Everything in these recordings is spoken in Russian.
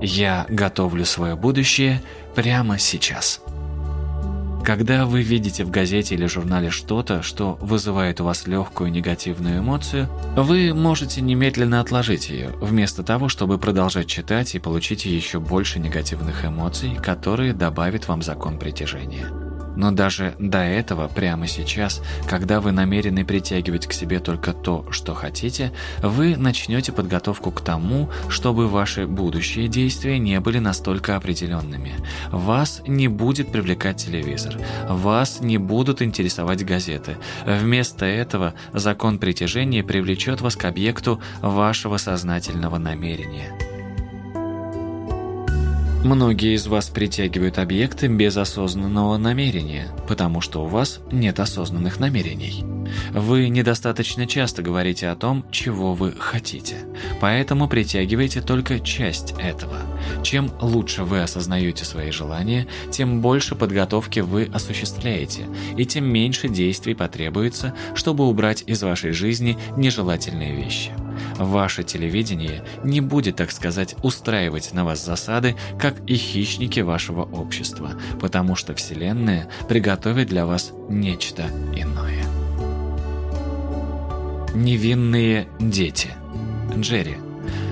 Я готовлю свое будущее прямо сейчас. Когда вы видите в газете или журнале что-то, что вызывает у вас легкую негативную эмоцию, вы можете немедленно отложить ее, вместо того, чтобы продолжать читать и получить еще больше негативных эмоций, которые добавят вам закон притяжения. Но даже до этого, прямо сейчас, когда вы намерены притягивать к себе только то, что хотите, вы начнете подготовку к тому, чтобы ваши будущие действия не были настолько определенными. Вас не будет привлекать телевизор, вас не будут интересовать газеты. Вместо этого закон притяжения привлечет вас к объекту вашего сознательного намерения. Многие из вас притягивают объекты без осознанного намерения, потому что у вас нет осознанных намерений. Вы недостаточно часто говорите о том, чего вы хотите, поэтому притягиваете только часть этого. Чем лучше вы осознаете свои желания, тем больше подготовки вы осуществляете, и тем меньше действий потребуется, чтобы убрать из вашей жизни нежелательные вещи. Ваше телевидение не будет, так сказать, устраивать на вас засады, как и хищники вашего общества, потому что Вселенная приготовит для вас нечто иное. Невинные дети. Джерри.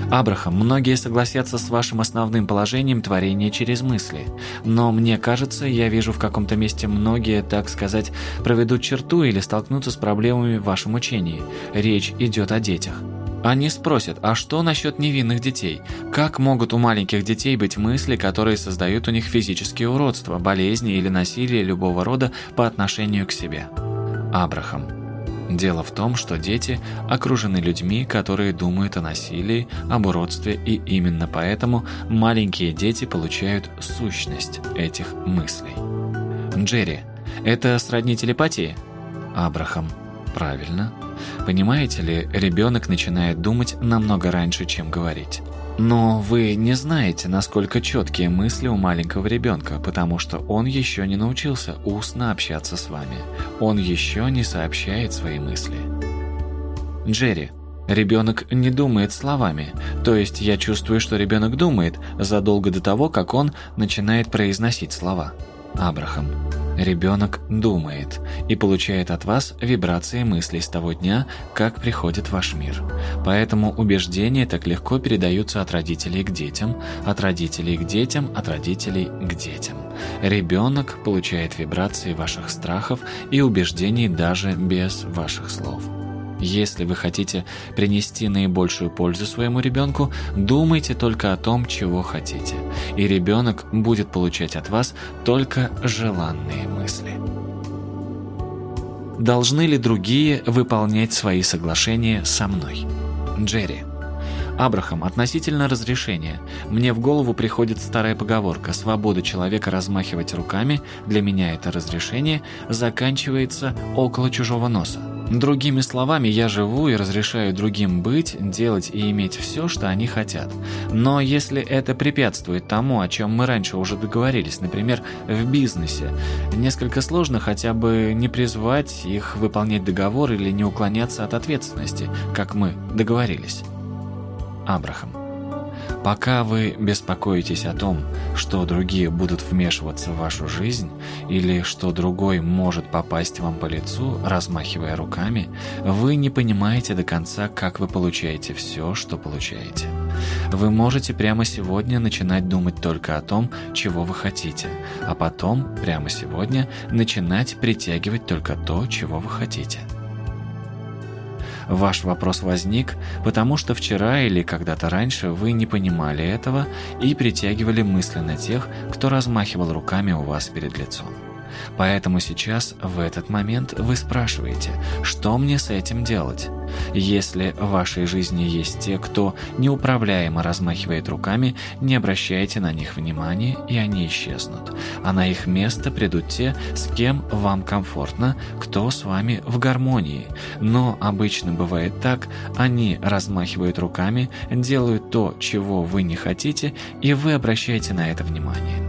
Абрахам, многие согласятся с вашим основным положением творения через мысли. Но мне кажется, я вижу в каком-то месте многие, так сказать, проведут черту или столкнутся с проблемами в вашем учении. Речь идет о детях. Они спросят, а что насчет невинных детей? Как могут у маленьких детей быть мысли, которые создают у них физические уродства, болезни или насилие любого рода по отношению к себе? Абрахам. Дело в том, что дети окружены людьми, которые думают о насилии, об уродстве, и именно поэтому маленькие дети получают сущность этих мыслей. Джерри. Это сродни телепатии? Абрахам. Правильно. Понимаете ли, ребенок начинает думать намного раньше, чем говорить. Но вы не знаете, насколько четкие мысли у маленького ребенка, потому что он еще не научился устно общаться с вами. Он еще не сообщает свои мысли. Джерри. Ребенок не думает словами, то есть я чувствую, что ребенок думает задолго до того, как он начинает произносить слова. Абрахам. Ребенок думает и получает от вас вибрации мыслей с того дня, как приходит ваш мир. Поэтому убеждения так легко передаются от родителей к детям, от родителей к детям, от родителей к детям. Ребенок получает вибрации ваших страхов и убеждений даже без ваших слов. Если вы хотите принести наибольшую пользу своему ребенку, думайте только о том, чего хотите, и ребенок будет получать от вас только желанные мысли. Должны ли другие выполнять свои соглашения со мной? Джерри. Абрахам, относительно разрешения. Мне в голову приходит старая поговорка «Свобода человека размахивать руками, для меня это разрешение, заканчивается около чужого носа». Другими словами, я живу и разрешаю другим быть, делать и иметь все, что они хотят. Но если это препятствует тому, о чем мы раньше уже договорились, например, в бизнесе, несколько сложно хотя бы не призвать их выполнять договор или не уклоняться от ответственности, как мы договорились. Абрахам. Пока вы беспокоитесь о том, что другие будут вмешиваться в вашу жизнь, или что другой может попасть вам по лицу, размахивая руками, вы не понимаете до конца, как вы получаете все, что получаете. Вы можете прямо сегодня начинать думать только о том, чего вы хотите, а потом, прямо сегодня, начинать притягивать только то, чего вы хотите. Ваш вопрос возник, потому что вчера или когда-то раньше вы не понимали этого и притягивали мысленно тех, кто размахивал руками у вас перед лицом. Поэтому сейчас, в этот момент, вы спрашиваете, что мне с этим делать? Если в вашей жизни есть те, кто неуправляемо размахивает руками, не обращайте на них внимания, и они исчезнут. А на их место придут те, с кем вам комфортно, кто с вами в гармонии. Но обычно бывает так, они размахивают руками, делают то, чего вы не хотите, и вы обращаете на это внимание.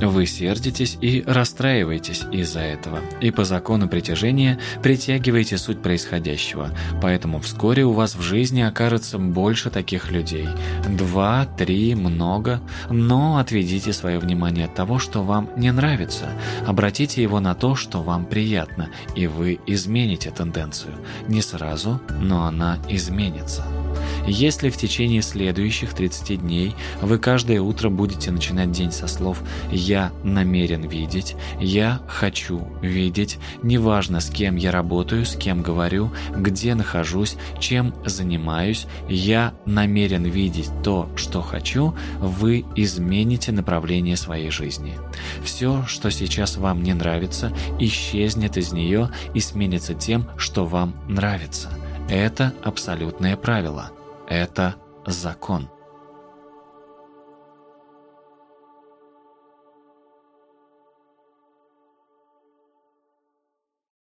Вы сердитесь и расстраиваетесь из-за этого, и по закону притяжения притягиваете суть происходящего, поэтому вскоре у вас в жизни окажется больше таких людей. Два, три, много, но отведите свое внимание от того, что вам не нравится, обратите его на то, что вам приятно, и вы измените тенденцию. Не сразу, но она изменится. Если в течение следующих 30 дней вы каждое утро будете начинать день со слов «Я намерен видеть», «Я хочу видеть», неважно с кем я работаю, с кем говорю, где нахожусь, чем занимаюсь, «Я намерен видеть то, что хочу», вы измените направление своей жизни. Все, что сейчас вам не нравится, исчезнет из нее и сменится тем, что вам нравится. Это абсолютное правило. Это закон.